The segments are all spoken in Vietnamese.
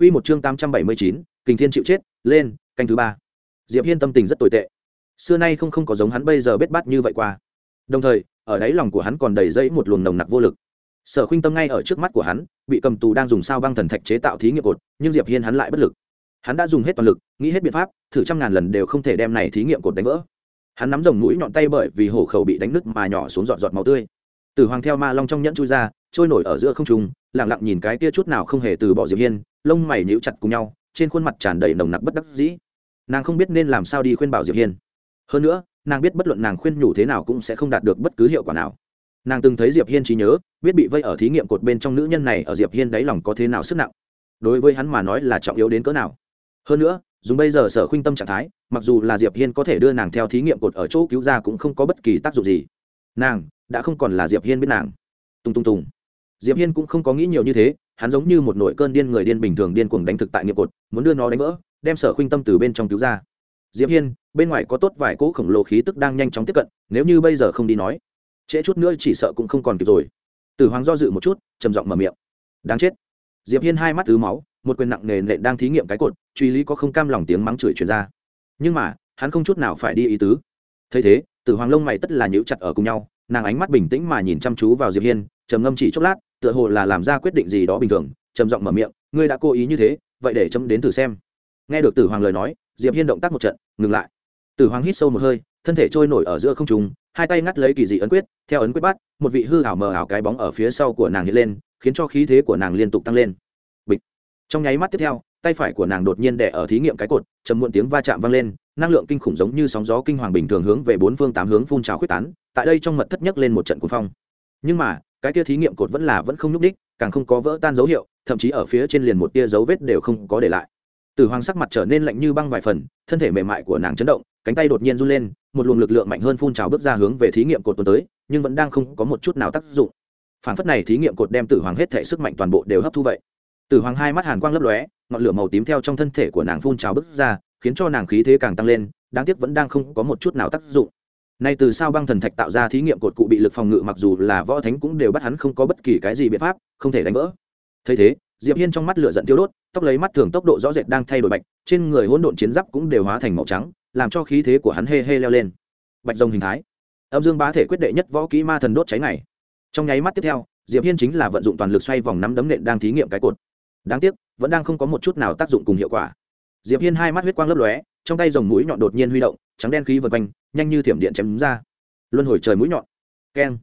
Quy một chương tám trăm bảy mươi chín, Kình Thiên chịu chết, lên, canh thứ ba. Diệp Hiên tâm tình rất tồi tệ. Xưa nay không không có giống hắn bây giờ biết bát như vậy qua. Đồng thời, ở đáy lòng của hắn còn đầy dẫy một luồng nồng nặc vô lực. Sở Khuynh Tâm ngay ở trước mắt của hắn, bị cầm tù đang dùng sao băng thần thạch chế tạo thí nghiệm cột, nhưng Diệp Hiên hắn lại bất lực. Hắn đã dùng hết toàn lực, nghĩ hết biện pháp, thử trăm ngàn lần đều không thể đem này thí nghiệm cột đánh vỡ. Hắn nắm rồng mũi nhọn tay bởi vì hổ khẩu bị đánh nứt mà nhỏ xuống giọt giọt máu tươi. Tử Hoàng theo ma long trong nhẫn chui ra, trôi nổi ở giữa không trung, lặng lặng nhìn cái kia chút nào không hề từ bỏ Diệp Hiên, lông mày nhíu chặt cùng nhau, trên khuôn mặt tràn đầy nồng nặc bất đắc dĩ. Nàng không biết nên làm sao đi khuyên bảo Diệp Hiên. Hơn nữa, nàng biết bất luận nàng khuyên nhủ thế nào cũng sẽ không đạt được bất cứ hiệu quả nào. Nàng từng thấy Diệp Hiên trí nhớ, biết bị vây ở thí nghiệm cột bên trong nữ nhân này ở Diệp Hiên đáy lòng có thế nào sức nặng. Đối với hắn mà nói là trọng yếu đến cỡ nào. Hơn nữa, dùng bây giờ sở khuynh tâm trạng thái, mặc dù là Diệp Hiên có thể đưa nàng theo thí nghiệm cột ở chỗ cứu ra cũng không có bất kỳ tác dụng gì. Nàng đã không còn là Diệp Hiên biết nàng. Tung tung tung diệp hiên cũng không có nghĩ nhiều như thế, hắn giống như một nội cơn điên người điên bình thường điên cuồng đánh thực tại nghiệp cột, muốn đưa nó đánh vỡ, đem sở khuynh tâm từ bên trong cứu ra. Diệp hiên, bên ngoài có tốt vài cỗ khổng lồ khí tức đang nhanh chóng tiếp cận, nếu như bây giờ không đi nói, trễ chút nữa chỉ sợ cũng không còn kịp rồi. Tử hoàng do dự một chút, trầm giọng mở miệng. Đáng chết. Diệp hiên hai mắt tứ máu, một quyền nặng nề nện đang thí nghiệm cái cột, truy lý có không cam lòng tiếng mắng chửi truyền ra. Nhưng mà, hắn không chút nào phải đi ý tứ. Thấy thế, tử hoàng lông mày tất là nhíu chặt ở cùng nhau, nàng ánh mắt bình tĩnh mà nhìn chăm chú vào diệp hiên, trầm ngâm chỉ chốc lát tựa hồ là làm ra quyết định gì đó bình thường, trầm giọng mở miệng, ngươi đã cố ý như thế, vậy để chấm đến thử xem. Nghe được tử hoàng lời nói, diệp hiên động tác một trận, ngừng lại. Tử hoàng hít sâu một hơi, thân thể trôi nổi ở giữa không trung, hai tay ngắt lấy kỳ dị ấn quyết, theo ấn quyết bắt, một vị hư ảo mờ ảo cái bóng ở phía sau của nàng hiện lên, khiến cho khí thế của nàng liên tục tăng lên. Bịch. Trong nháy mắt tiếp theo, tay phải của nàng đột nhiên đè ở thí nghiệm cái cột chầm muộn tiếng va chạm vang lên, năng lượng kinh khủng giống như sóng gió kinh hoàng bình thường hướng về bốn phương tám hướng phun trào khuyết tán, tại đây trong mật thất nhất lên một trận cuồng phong. Nhưng mà cái kia thí nghiệm cột vẫn là vẫn không nhúc đích càng không có vỡ tan dấu hiệu, thậm chí ở phía trên liền một tia dấu vết đều không có để lại. Từ hoàng sắc mặt trở nên lạnh như băng vài phần, thân thể mềm mại của nàng chấn động, cánh tay đột nhiên run lên, một luồng lực lượng mạnh hơn phun trào bước ra hướng về thí nghiệm cột tuần tới, nhưng vẫn đang không có một chút nào tác dụng. Phản phất này thí nghiệm cột đem tử hoàng hết thể sức mạnh toàn bộ đều hấp thu vậy. Tử hoàng hai mắt hàn quang lấp lóe, ngọn lửa màu tím theo trong thân thể của nàng phun trào bước ra, khiến cho nàng khí thế càng tăng lên, đáng tiếc vẫn đang không có một chút nào tác dụng. Nay từ sao băng thần thạch tạo ra thí nghiệm cột cụ bị lực phòng ngự mặc dù là võ thánh cũng đều bắt hắn không có bất kỳ cái gì biện pháp, không thể đánh vỡ. Thấy thế, Diệp Hiên trong mắt lửa giận tiêu đốt, tóc lấy mắt thường tốc độ rõ rệt đang thay đổi bạch, trên người hỗn độn chiến giáp cũng đều hóa thành màu trắng, làm cho khí thế của hắn hê hê leo lên. Bạch rồng hình thái. Âm Dương bá thể quyết đệ nhất võ kỹ ma thần đốt cháy này. Trong nháy mắt tiếp theo, Diệp Hiên chính là vận dụng toàn lực xoay vòng nắm đấm nện đang thí nghiệm cái cột. Đáng tiếc, vẫn đang không có một chút nào tác dụng cùng hiệu quả. Diệp Hiên hai mắt huyết quang lấp lóe, trong tay rồng mũi nhọn đột nhiên huy động, trắng đen khí vượt quanh, nhanh như thiểm điện chém đúng ra. Luân hồi trời mũi nhọn. Keng.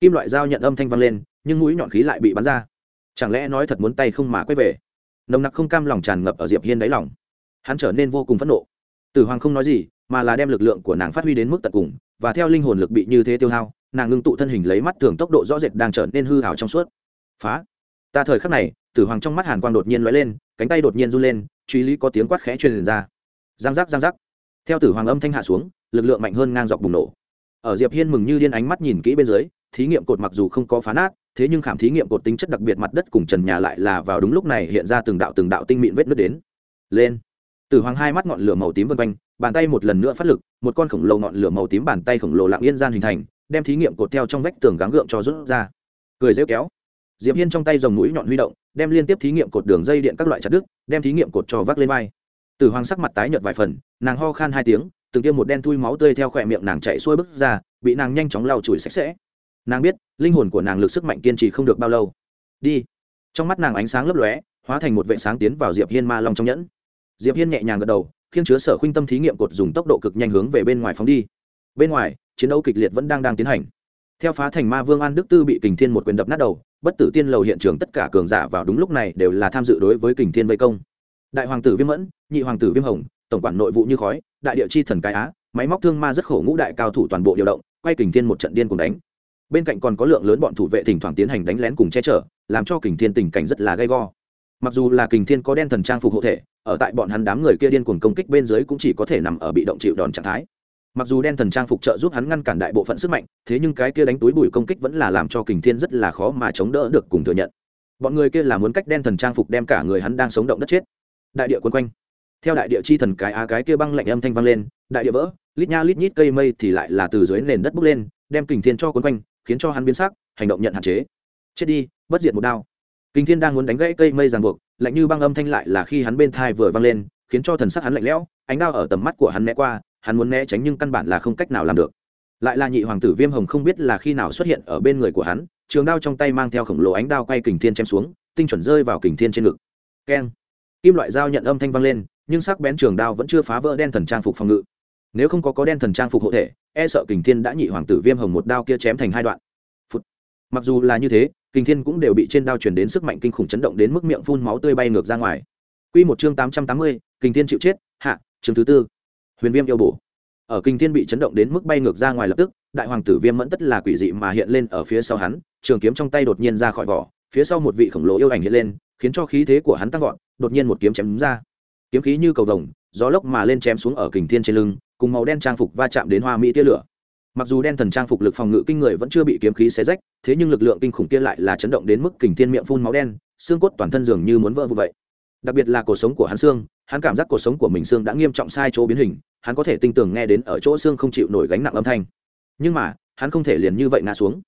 Kim loại dao nhận âm thanh vang lên nhưng mũi nhọn khí lại bị bắn ra. Chẳng lẽ nói thật muốn tay không mà quay về? Nồng nặc không cam lòng tràn ngập ở diệp hiên đáy lòng. Hắn trở nên vô cùng phẫn nộ. Tử hoàng không nói gì mà là đem lực lượng của nàng phát huy đến mức tận cùng và theo linh hồn lực bị như thế tiêu hao nàng ngưng tụ thân hình lấy mắt thường tốc độ rõ rệt đang trở nên hư hào trong suốt. Phá. Ta thời khắc này tử hoàng trong mắt hàn quang đột nhiên lóe lên cánh tay đột nhiên run lên truy lý có tiếng quát khẽ truyền ra giang giác giang giác. Theo tử hoàng âm thanh hạ xuống, lực lượng mạnh hơn ngang dọc bùng nổ. Ở diệp hiên mừng như điên ánh mắt nhìn kỹ bên dưới, thí nghiệm cột mặc dù không có phá nát, thế nhưng khảm thí nghiệm cột tính chất đặc biệt mặt đất cùng trần nhà lại là vào đúng lúc này hiện ra từng đạo từng đạo tinh mịn vết nứt đến. Lên. Tử hoàng hai mắt ngọn lửa màu tím vân quanh, bàn tay một lần nữa phát lực, một con khổng lồ ngọn lửa màu tím bàn tay khổng lồ lặng yên gian hình thành, đem thí nghiệm cột theo trong vách tường gắng gượng cho rút ra. Cười rêu kéo. Diệp hiên trong tay dòng mũi nhọn huy động, đem liên tiếp thí nghiệm cột đường dây điện các loại chặt đứt, đem thí nghiệm cột cho vác lên vai tử hoàng sắc mặt tái nhợt vài phần, nàng ho khan hai tiếng, từng tiêm một đen thui máu tươi theo khỏe miệng nàng chạy xuôi bước ra, bị nàng nhanh chóng lau chùi sạch sẽ. Nàng biết, linh hồn của nàng lực sức mạnh kiên trì không được bao lâu. Đi. Trong mắt nàng ánh sáng lấp lóe, hóa thành một vệ sáng tiến vào diệp hiên ma long trong nhẫn. Diệp hiên nhẹ nhàng gật đầu, khiêng chứa sở khuynh tâm thí nghiệm cột dùng tốc độ cực nhanh hướng về bên ngoài phóng đi. Bên ngoài, chiến đấu kịch liệt vẫn đang đang tiến hành. Theo phá thành ma vương an đức tư bị kình thiên một quyền đập nát đầu, bất tử tiên lầu hiện trường tất cả cường giả vào đúng lúc này đều là tham dự đối với kình thiên vây công. Đại hoàng tử viêm mẫn nhị hoàng tử viêm hồng, tổng quản nội vụ như khói, đại địa chi thần cái á, máy móc thương ma rất khổ ngũ đại cao thủ toàn bộ điều động, quay kình thiên một trận điên cùng đánh. Bên cạnh còn có lượng lớn bọn thủ vệ thỉnh thoảng tiến hành đánh lén cùng che chở, làm cho kình thiên tình cảnh rất là gay go. Mặc dù là kình thiên có đen thần trang phục hộ thể, ở tại bọn hắn đám người kia điên cuồng công kích bên dưới cũng chỉ có thể nằm ở bị động chịu đòn trạng thái. Mặc dù đen thần trang phục trợ giúp hắn ngăn cản đại bộ phận sức mạnh, thế nhưng cái kia đánh túi bụi công kích vẫn là làm cho kình thiên rất là khó mà chống đỡ được cùng thừa nhận. Bọn người kia là muốn cách đen thần trang phục đem cả người hắn đang sống động đất chết. Đại địa quân quanh theo đại địa chi thần cái á cái kia băng lạnh âm thanh vang lên, đại địa vỡ, lít nha lít nhít cây mây thì lại là từ dưới nền đất bốc lên, đem kình thiên cho quấn quanh, khiến cho hắn biến sắc, hành động nhận hạn chế. Chết đi, bất diệt một đao. Kình thiên đang muốn đánh gãy cây mây ràng buộc, lạnh như băng âm thanh lại là khi hắn bên thai vừa vang lên, khiến cho thần sắc hắn lạnh lẽo, ánh đao ở tầm mắt của hắn né qua, hắn muốn né tránh nhưng căn bản là không cách nào làm được. Lại là nhị hoàng tử viêm hồng không biết là khi nào xuất hiện ở bên người của hắn, trường đao trong tay mang theo khổng lồ ánh đao quay kình thiên chém xuống, tinh chuẩn rơi vào kình thiên trên ngực. Keng. Kim loại dao nhận âm thanh vang lên nhưng sắc bén trường đao vẫn chưa phá vỡ đen thần trang phục phòng ngự. Nếu không có có đen thần trang phục hộ thể e sợ kình thiên đã nhị hoàng tử viêm hồng một đao kia chém thành hai đoạn、Phụt. Mặc dù là như thế, kình thiên cũng đều bị trên đao chuyển đến sức mạnh kinh khủng chấn động đến mức miệng phun máu tươi bay ngược ra ngoài. Quy một chương tám trăm tám mươi, kình thiên chịu chết, hạ, chương thứ tư. Huyền viêm yêu bổ. Ở kình thiên bị chấn động đến mức bay ngược ra ngoài lập tức, đại hoàng tử viêm mẫn tất là quỷ dị mà hiện lên ở phía sau hắn, trường kiếm trong tay đột nhiên ra khỏi vỏ, phía sau một vị khổng lồ yêu ảnh hiện lên, khiến cho khí thế của hắn tăng vọt, đột nhiên một kiếm chém đúng ra kiếm khí như cầu vồng, gió lốc mà lên chém xuống ở kình thiên trên lưng, cùng màu đen trang phục va chạm đến hoa mỹ tia lửa. Mặc dù đen thần trang phục lực phòng ngự kinh người vẫn chưa bị kiếm khí xé rách, thế nhưng lực lượng kinh khủng kia lại là chấn động đến mức kình thiên miệng phun máu đen, xương cốt toàn thân dường như muốn vỡ vụ vậy. Đặc biệt là cuộc sống của hắn xương, hắn cảm giác cuộc sống của mình xương đã nghiêm trọng sai chỗ biến hình, hắn có thể tinh tường nghe đến ở chỗ xương không chịu nổi gánh nặng âm thanh. Nhưng mà, hắn không thể liền như vậy ngã xuống.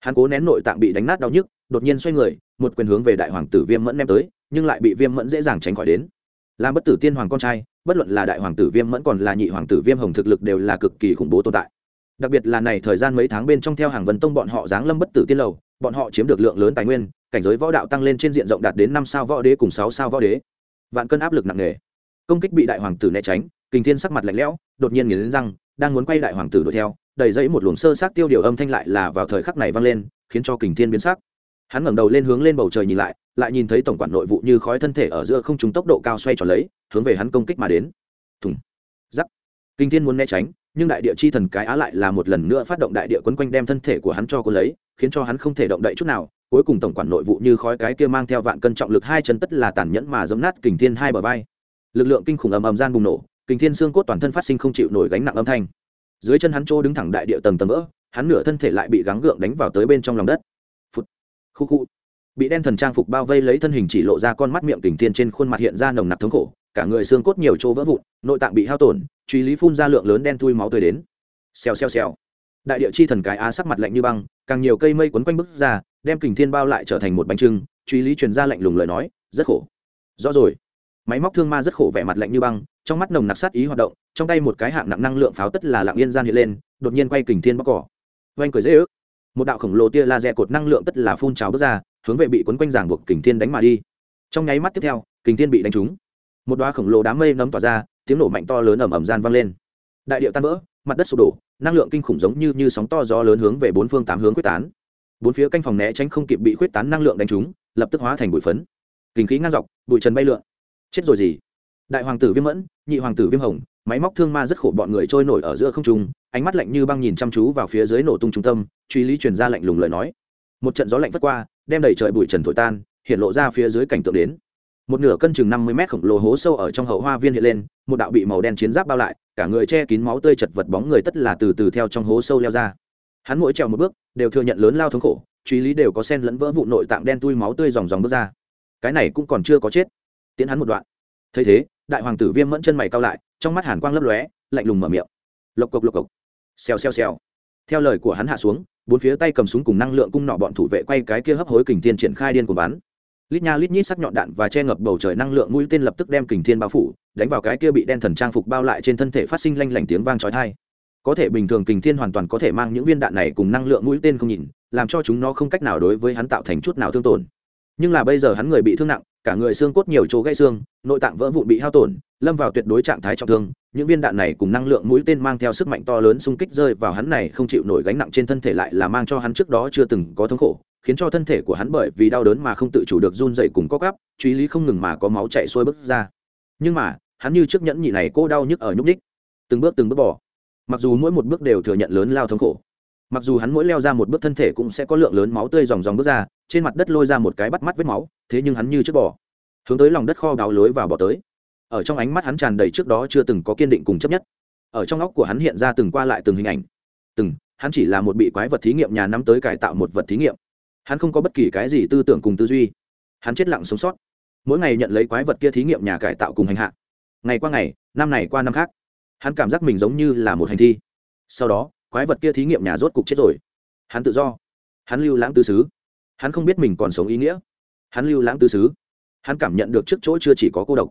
Hắn cố nén nội tạng bị đánh nát đau nhức, đột nhiên xoay người, một quyền hướng về đại hoàng tử viêm mẫn ném tới, nhưng lại bị viêm mẫn dễ dàng tránh khỏi đến làm bất tử tiên hoàng con trai, bất luận là đại hoàng tử viêm mẫn còn là nhị hoàng tử viêm hồng thực lực đều là cực kỳ khủng bố tồn tại. Đặc biệt là này thời gian mấy tháng bên trong theo hàng vân tông bọn họ giáng lâm bất tử tiên lầu, bọn họ chiếm được lượng lớn tài nguyên, cảnh giới võ đạo tăng lên trên diện rộng đạt đến năm sao võ đế cùng sáu sao võ đế. Vạn cân áp lực nặng nề. Công kích bị đại hoàng tử né tránh, kình thiên sắc mặt lạnh lẽo, đột nhiên nghiến răng, đang muốn quay đại hoàng tử đuổi theo, đầy dẫy một luồng sơ sát tiêu điều âm thanh lại là vào thời khắc này vang lên, khiến cho kình thiên biến sắc. Hắn ngẩng đầu lên hướng lên bầu trời nhìn lại lại nhìn thấy tổng quản nội vụ như khói thân thể ở giữa không trung tốc độ cao xoay tròn lấy, hướng về hắn công kích mà đến. Thùng. Giắc. Kinh thiên muốn né tránh, nhưng đại địa chi thần cái á lại là một lần nữa phát động đại địa quấn quanh đem thân thể của hắn cho cô lấy, khiến cho hắn không thể động đậy chút nào. Cuối cùng tổng quản nội vụ như khói cái kia mang theo vạn cân trọng lực hai chân tất là tàn nhẫn mà giấm nát kình thiên hai bờ vai. Lực lượng kinh khủng ầm ầm gian bùng nổ kình thiên xương cốt toàn thân phát sinh không chịu nổi gánh nặng âm thanh. Dưới chân hắn trô đứng thẳng đại địa tầng tầng vỡ, hắn nửa thân thể lại bị gắng gượng đánh vào tới bên trong lòng đất. Phút khu khu bị đen thần trang phục bao vây lấy thân hình chỉ lộ ra con mắt miệng kình thiên trên khuôn mặt hiện ra nồng nặc thống khổ, cả người xương cốt nhiều chỗ vỡ vụn, nội tạng bị hao tổn, truy lý phun ra lượng lớn đen thui máu tươi đến. Xèo xèo xèo. Đại địa chi thần cái á sắc mặt lạnh như băng, càng nhiều cây mây quấn quanh bức ra, đem kình thiên bao lại trở thành một bánh trưng, truy lý truyền ra lạnh lùng lời nói, rất khổ. Rõ rồi. Máy móc thương ma rất khổ vẻ mặt lạnh như băng, trong mắt nồng nặc sát ý hoạt động, trong tay một cái hạng nặng năng lượng pháo tất là lặng yên gian hiện lên, đột nhiên quay kình thiên bóc cỏ. Oanh cười dễ ước. Một đạo khổng lồ tia laser cột năng lượng tất là phun trào bước ra hướng về bị quấn quanh giảng buộc kình thiên đánh mà đi. Trong nháy mắt tiếp theo, kình thiên bị đánh trúng. Một đoá khổng lồ đám mây nấm tỏa ra, tiếng nổ mạnh to lớn ầm ầm gian vang lên. Đại điệu tan vỡ, mặt đất sụp đổ, năng lượng kinh khủng giống như như sóng to gió lớn hướng về bốn phương tám hướng quyết tán. Bốn phía canh phòng né tránh không kịp bị quyết tán năng lượng đánh trúng, lập tức hóa thành bụi phấn. Kinh khí ngang dọc, bụi trần bay lượn. Chết rồi gì? Đại hoàng tử viêm mẫn, nhị hoàng tử viêm hồng, máy móc thương ma rất khổ bọn người trôi nổi ở giữa không trung, ánh mắt lạnh như băng nhìn chăm chú vào phía dưới nổ tung trung tâm, truy lý truyền ra lạnh lùng lời nói. Một trận gió lạnh vất qua đem đầy trời bụi trần thổi tan, hiện lộ ra phía dưới cảnh tượng đến. Một nửa cân chừng năm mươi mét khổng lồ hố sâu ở trong hậu hoa viên hiện lên, một đạo bị màu đen chiến giáp bao lại, cả người che kín máu tươi chật vật bóng người tất là từ từ theo trong hố sâu leo ra. Hắn mỗi trèo một bước, đều thừa nhận lớn lao thống khổ, truy lý đều có sen lẫn vỡ vụ nội tạng đen tui máu tươi dòng dòng bước ra. Cái này cũng còn chưa có chết. Tiến hắn một đoạn. Thấy thế, đại hoàng tử viêm mẫn chân mày cao lại, trong mắt hàn quang lấp lóe, lạnh lùng mở miệng. Lộc cộc lộc cộc. Xèo xèo xèo theo lời của hắn hạ xuống, bốn phía tay cầm súng cùng năng lượng cung nọ bọn thủ vệ quay cái kia hấp hối kình thiên triển khai điên của bắn. Lít nha lít nhít sắc nhọn đạn và che ngập bầu trời năng lượng mũi tên lập tức đem kình thiên bao phủ, đánh vào cái kia bị đen thần trang phục bao lại trên thân thể phát sinh lanh lảnh tiếng vang trói thai có thể bình thường kình thiên hoàn toàn có thể mang những viên đạn này cùng năng lượng mũi tên không nhìn, làm cho chúng nó không cách nào đối với hắn tạo thành chút nào thương tổn. Nhưng là bây giờ hắn người bị thương nặng, cả người xương cốt nhiều chỗ gãy xương, nội tạng vỡ vụn bị hao tổn, lâm vào tuyệt đối trạng thái trọng thương những viên đạn này cùng năng lượng mũi tên mang theo sức mạnh to lớn xung kích rơi vào hắn này không chịu nổi gánh nặng trên thân thể lại là mang cho hắn trước đó chưa từng có thống khổ, khiến cho thân thể của hắn bởi vì đau đớn mà không tự chủ được run dậy cùng có gắp truy lý không ngừng mà có máu chạy xuôi bước ra. Nhưng mà, hắn như trước nhẫn nhị này cô đau nhức ở nhúc đích từng bước từng bước bỏ mặc dù mỗi một bước đều thừa nhận lớn lao thống khổ, mặc dù hắn mỗi leo ra một bước thân thể cũng sẽ có lượng lớn máu tươi dòng dòng bước ra, trên mặt đất lôi ra một cái bắt mắt vết máu, thế nhưng hắn như trước bỏ hướng tới lòng đất kho đào lối vào bỏ tới ở trong ánh mắt hắn tràn đầy trước đó chưa từng có kiên định cùng chấp nhất. Ở trong óc của hắn hiện ra từng qua lại từng hình ảnh. Từng, hắn chỉ là một bị quái vật thí nghiệm nhà nắm tới cải tạo một vật thí nghiệm. Hắn không có bất kỳ cái gì tư tưởng cùng tư duy. Hắn chết lặng sống sót. Mỗi ngày nhận lấy quái vật kia thí nghiệm nhà cải tạo cùng hành hạ. Ngày qua ngày, năm này qua năm khác, hắn cảm giác mình giống như là một hành thi. Sau đó, quái vật kia thí nghiệm nhà rốt cục chết rồi. Hắn tự do. Hắn lưu lãng tư xứ. Hắn không biết mình còn sống ý nghĩa. Hắn lưu lãng tư xứ. Hắn cảm nhận được trước chỗ chưa chỉ có cô độc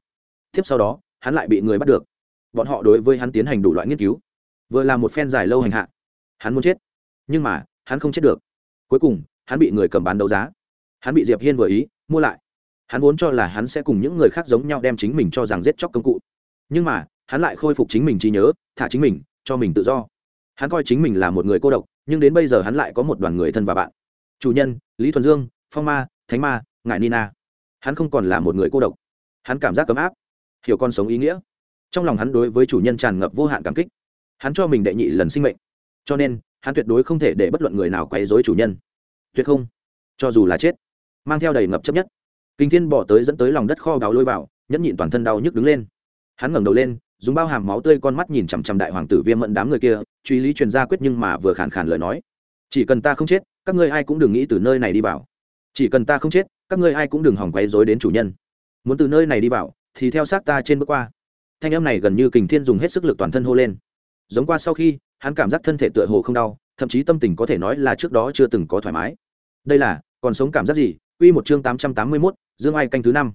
tiếp sau đó, hắn lại bị người bắt được. Bọn họ đối với hắn tiến hành đủ loại nghiên cứu. Vừa là một phen dài lâu hành hạ. Hắn muốn chết. Nhưng mà, hắn không chết được. Cuối cùng, hắn bị người cầm bán đấu giá. Hắn bị diệp hiên vừa ý, mua lại. Hắn vốn cho là hắn sẽ cùng những người khác giống nhau đem chính mình cho rằng giết chóc công cụ. Nhưng mà, hắn lại khôi phục chính mình trí nhớ, thả chính mình, cho mình tự do. Hắn coi chính mình là một người cô độc, nhưng đến bây giờ hắn lại có một đoàn người thân và bạn. Chủ nhân, lý thuần dương, phong ma, thánh ma ngại nina hắn không còn là một người cô độc. Hắn cảm giác ấm áp hiểu con sống ý nghĩa. Trong lòng hắn đối với chủ nhân tràn ngập vô hạn cảm kích. Hắn cho mình đệ nhị lần sinh mệnh. Cho nên, hắn tuyệt đối không thể để bất luận người nào quấy dối chủ nhân. Tuyệt không. Cho dù là chết, mang theo đầy ngập chấp nhất, kinh thiên bỏ tới dẫn tới lòng đất kho bào lôi vào, nhẫn nhịn toàn thân đau nhức đứng lên. Hắn ngẩng đầu lên, dùng bao hàm máu tươi con mắt nhìn chằm chằm đại hoàng tử viêm mẫn đám người kia, truy lý truyền ra quyết nhưng mà vừa khàn khàn lời nói. Chỉ cần ta không chết, các ngươi ai cũng đừng nghĩ từ nơi này đi vào. Chỉ cần ta không chết, các ngươi ai cũng đừng hỏng quấy dối đến chủ nhân. Muốn từ nơi này đi vào thì theo sát ta trên bước qua thanh âm này gần như kình thiên dùng hết sức lực toàn thân hô lên giống qua sau khi hắn cảm giác thân thể tựa hồ không đau thậm chí tâm tình có thể nói là trước đó chưa từng có thoải mái đây là còn sống cảm giác gì Quy một chương tám trăm tám mươi 881, Dương Ai canh thứ năm.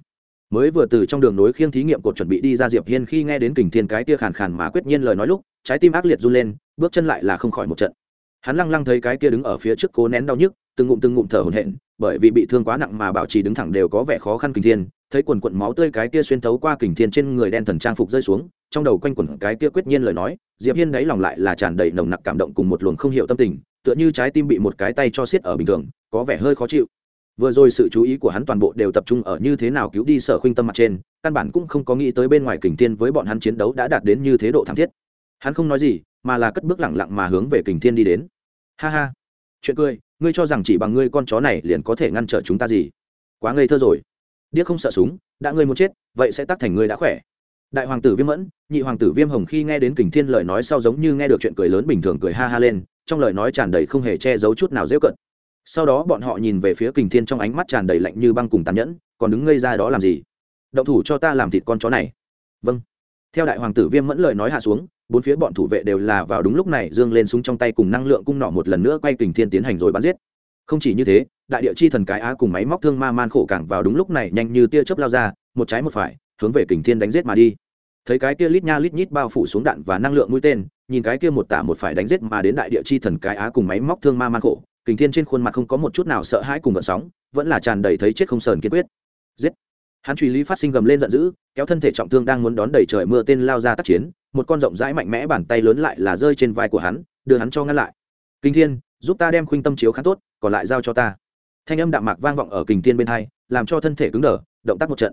Mới vừa từ trong đường nối khiêng thí nghiệm cột chuẩn bị đi ra Diệp Hiên khi nghe đến Kình Thiên cái kia khàn khàn mà quyết nhiên lời nói lúc, trái tim ác liệt run lên, bước chân lại là không khỏi một trận. Hắn lăng lăng thấy cái kia đứng ở phía trước cố nén đau nhức, từng ngụm từng ngụm thở hổn hển, bởi vì bị thương quá nặng mà bảo trì đứng thẳng đều có vẻ khó khăn Kình Thiên, thấy quần quần máu tươi cái kia xuyên thấu qua Kình Thiên trên người đen thần trang phục rơi xuống, trong đầu quanh quẩn cái kia quyết nhiên lời nói, Diệp Hiên đáy lòng lại là tràn đầy nồng nặc cảm động cùng một luồng không hiểu tâm tình, tựa như trái tim bị một cái tay cho siết ở bình thường, có vẻ hơi khó chịu. Vừa rồi sự chú ý của hắn toàn bộ đều tập trung ở như thế nào cứu đi sở khuynh tâm mặt trên căn bản cũng không có nghĩ tới bên ngoài kình thiên với bọn hắn chiến đấu đã đạt đến như thế độ thảm thiết. Hắn không nói gì mà là cất bước lẳng lặng mà hướng về kình thiên đi đến. Ha ha. Chuyện cười ngươi cho rằng chỉ bằng ngươi con chó này liền có thể ngăn trở chúng ta gì? Quá ngây thơ rồi điếc không sợ súng, đã ngươi muốn chết, vậy sẽ tắc thành ngươi đã khỏe. Đại hoàng tử viêm mẫn, nhị hoàng tử viêm hồng khi nghe đến kình thiên lời nói sau giống như nghe được chuyện cười lớn bình thường cười ha ha lên, trong lời nói tràn đầy không hề che giấu chút nào dễ cận sau đó bọn họ nhìn về phía kình thiên trong ánh mắt tràn đầy lạnh như băng cùng tàn nhẫn, còn đứng ngây ra đó làm gì? Động thủ cho ta làm thịt con chó này. Vâng. Theo đại hoàng tử viêm mẫn lời nói hạ xuống, bốn phía bọn thủ vệ đều là vào đúng lúc này, dương lên súng trong tay cùng năng lượng cung nọ một lần nữa quay kình thiên tiến hành rồi bắn giết không chỉ như thế, đại địa chi thần cái á cùng máy móc thương ma man khổ càng vào đúng lúc này nhanh như tia chớp lao ra, một trái một phải, hướng về kình thiên đánh giết mà đi. Thấy cái kia lít nha lít nhít bao phủ xuống đạn và năng lượng mũi tên, nhìn cái kia một tả một phải đánh giết mà đến đại địa chi thần cái á cùng máy móc thương ma man khổ, kình thiên trên khuôn mặt không có một chút nào sợ hãi cùng gợn sóng, vẫn là tràn đầy thấy chết không sờn kiên quyết. Giết! Hắn truy lý phát sinh gầm lên giận dữ, kéo thân thể trọng thương đang muốn đón đầy trời mưa tên lao ra tác chiến, một con rộng rãi mạnh mẽ bàn tay lớn lại là rơi trên vai của hắn, đưa hắn cho ngăn lại. Kinh thiên, giúp ta đem khuynh tâm chiếu khá tốt còn lại giao cho ta. Thanh âm đạm mạc vang vọng ở kình thiên bên hai, làm cho thân thể cứng đờ, động tác một trận.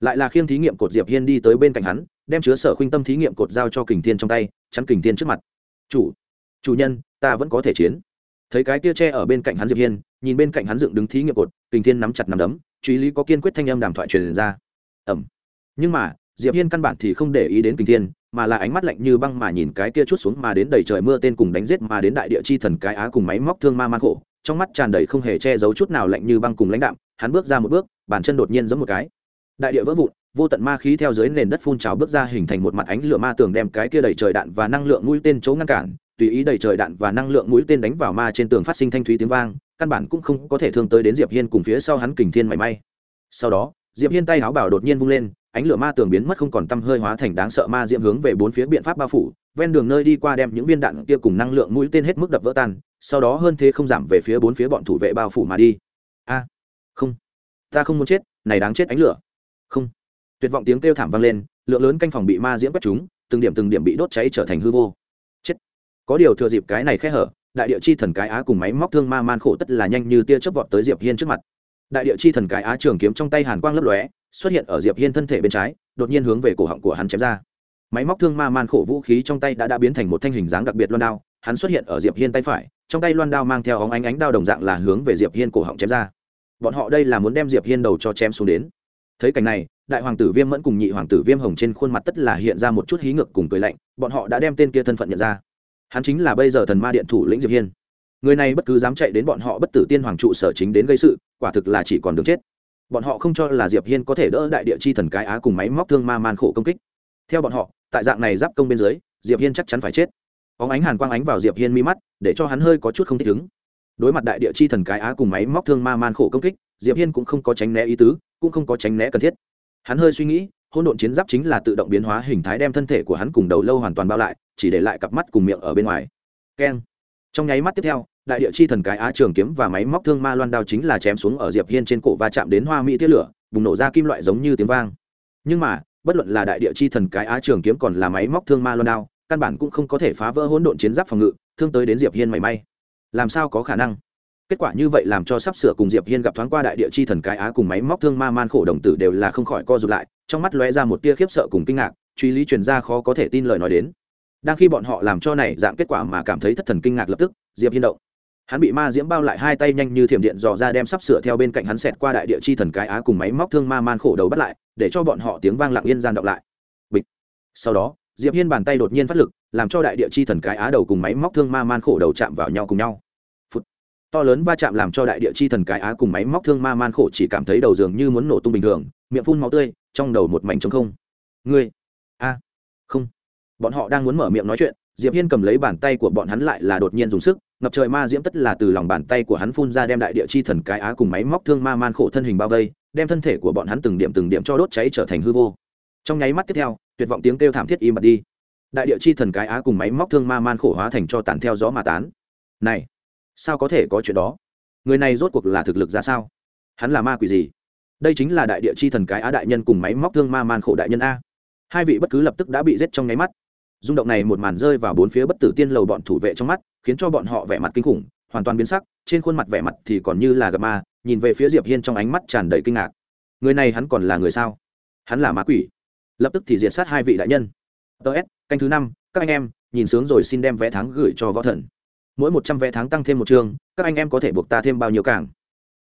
Lại là khiêng thí nghiệm cột diệp hiên đi tới bên cạnh hắn, đem chứa sở khuynh tâm thí nghiệm cột giao cho kình thiên trong tay, chắn kình thiên trước mặt. Chủ chủ nhân, ta vẫn có thể chiến. Thấy cái tia tre ở bên cạnh hắn diệp hiên, nhìn bên cạnh hắn dựng đứng thí nghiệm cột, kình thiên nắm chặt nắm đấm, truy lý có kiên quyết thanh âm đàm thoại truyền ra. Ẩm. Nhưng mà, diệp hiên căn bản thì không để ý đến kình thiên, mà là ánh mắt lạnh như băng mà nhìn cái kia chút xuống mà đến đầy trời mưa tên cùng đánh giết mà đến đại địa chi thần cái á cùng máy móc thương ma man khổ trong mắt tràn đầy không hề che giấu chút nào lạnh như băng cùng lãnh đạm, hắn bước ra một bước, bàn chân đột nhiên giống một cái. Đại địa vỡ vụn, vô tận ma khí theo dưới nền đất phun trào bước ra hình thành một mặt ánh lửa ma tường đem cái kia đầy trời đạn và năng lượng mũi tên chỗ ngăn cản. Tùy ý đầy trời đạn và năng lượng mũi tên đánh vào ma trên tường phát sinh thanh thúy tiếng vang, căn bản cũng không có thể thương tới đến diệp hiên cùng phía sau hắn kình thiên mảy may. Sau đó, diệp hiên tay háo bảo đột nhiên vung lên, ánh lửa ma tường biến mất không còn tăm hơi hóa thành đáng sợ ma diễm hướng về bốn phía biện pháp bao phủ, ven đường nơi đi qua đem những viên đạn kia cùng năng lượng mũi tên hết mức đập vỡ tan sau đó hơn thế không giảm về phía bốn phía bọn thủ vệ bao phủ mà đi. A, không, ta không muốn chết, này đáng chết ánh lửa. Không. Tuyệt vọng tiếng kêu thảm vang lên, lượng lớn canh phòng bị ma diễm quét chúng, từng điểm từng điểm bị đốt cháy trở thành hư vô. Chết. có điều thừa dịp cái này khe hở, đại địa chi thần cái á cùng máy móc thương ma man khổ tất là nhanh như tia chớp vọt tới diệp hiên trước mặt. Đại địa chi thần cái á trường kiếm trong tay hàn quang lấp lóe, xuất hiện ở diệp hiên thân thể bên trái, đột nhiên hướng về cổ họng của hắn chém ra. Máy móc thương ma man khổ vũ khí trong tay đã đã biến thành một thanh hình dáng đặc biệt loan đao, hắn xuất hiện ở diệp hiên tay phải trong tay loan đao mang theo óng ánh ánh đao đồng dạng là hướng về diệp hiên cổ họng chém ra. Bọn họ đây là muốn đem diệp hiên đầu cho chém xuống đến. Thấy cảnh này, đại hoàng tử viêm mẫn cùng nhị hoàng tử viêm hồng trên khuôn mặt tất là hiện ra một chút hí ngược cùng cười lạnh, bọn họ đã đem tên kia thân phận nhận ra. Hắn chính là bây giờ thần ma điện thủ lĩnh diệp hiên. Người này bất cứ dám chạy đến bọn họ bất tử tiên hoàng trụ sở chính đến gây sự, quả thực là chỉ còn đường chết. Bọn họ không cho là diệp hiên có thể đỡ đại địa chi thần cái á cùng máy móc thương ma man khổ công kích. Theo bọn họ, tại dạng này giáp công bên dưới, diệp hiên chắc chắn phải chết có ánh hàn quang ánh vào diệp hiên mi mắt, để cho hắn hơi có chút không thích ứng. Đối mặt đại địa chi thần cái á cùng máy móc thương ma man khổ công kích, diệp hiên cũng không có tránh né ý tứ, cũng không có tránh né cần thiết. Hắn hơi suy nghĩ, hỗn độn chiến giáp chính là tự động biến hóa hình thái đem thân thể của hắn cùng đầu lâu hoàn toàn bao lại, chỉ để lại cặp mắt cùng miệng ở bên ngoài. Keng. Trong nháy mắt tiếp theo, đại địa chi thần cái á trường kiếm và máy móc thương ma loan đao chính là chém xuống ở diệp hiên trên cổ và chạm đến hoa mỹ tia lửa, bùng nổ ra kim loại giống như tiếng vang. Nhưng mà, bất luận là đại địa chi thần cái á trường kiếm còn là máy móc thương ma loan đao căn bản cũng không có thể phá vỡ hỗn độn chiến giáp phòng ngự, thương tới đến diệp hiên mảy may. Làm sao có khả năng? Kết quả như vậy làm cho sắp sửa cùng diệp hiên gặp thoáng qua đại địa chi thần cái á cùng máy móc thương ma man khổ đồng tử đều là không khỏi co rụt lại, trong mắt lóe ra một tia khiếp sợ cùng kinh ngạc, truy lý truyền ra khó có thể tin lời nói đến. Đang khi bọn họ làm cho này dạng kết quả mà cảm thấy thất thần kinh ngạc lập tức, diệp hiên động. Hắn bị ma diễm bao lại hai tay nhanh như thiểm điện dò ra đem sắp sửa theo bên cạnh hắn xẹt qua đại địa chi thần cái á cùng máy móc thương ma man khổ đầu bắt lại, để cho bọn họ tiếng vang lặng yên gian động lại. Bịch. Sau đó diệp hiên bàn tay đột nhiên phát lực, làm cho đại địa chi thần cái á đầu cùng máy móc thương ma man khổ đầu chạm vào nhau cùng nhau. Phụt. to lớn va chạm làm cho đại địa chi thần cái á cùng máy móc thương ma man khổ chỉ cảm thấy đầu dường như muốn nổ tung bình thường, miệng phun máu tươi, trong đầu một mảnh trống không. Ngươi. A. Không. Bọn họ đang muốn mở miệng nói chuyện, diệp hiên cầm lấy bàn tay của bọn hắn lại là đột nhiên dùng sức, ngập trời ma diễm tất là từ lòng bàn tay của hắn phun ra đem đại địa chi thần cái á cùng máy móc thương ma man khổ thân hình bao vây, đem thân thể của bọn hắn từng điểm từng điểm cho đốt cháy trở thành hư vô. Trong nháy mắt tiếp theo tuyệt vọng tiếng kêu thảm thiết im bặt đi. Đại địa chi thần cái á cùng máy móc thương ma man khổ hóa thành cho tàn theo gió mà tán. Này, sao có thể có chuyện đó? Người này rốt cuộc là thực lực ra sao? Hắn là ma quỷ gì? Đây chính là đại địa chi thần cái á đại nhân cùng máy móc thương ma man khổ đại nhân a. Hai vị bất cứ lập tức đã bị giết trong nháy mắt. Rung động này một màn rơi vào bốn phía bất tử tiên lầu bọn thủ vệ trong mắt, khiến cho bọn họ vẻ mặt kinh khủng, hoàn toàn biến sắc, trên khuôn mặt vẻ mặt thì còn như là gặp ma, nhìn về phía diệp hiên trong ánh mắt tràn đầy kinh ngạc. Người này hắn còn là người sao? Hắn là ma quỷ lập tức thì diệt sát hai vị đại nhân. Ts canh thứ năm, các anh em, nhìn sướng rồi xin đem vé tháng gửi cho võ thần. Mỗi một trăm vé tháng tăng thêm một chương các anh em có thể buộc ta thêm bao nhiêu càng?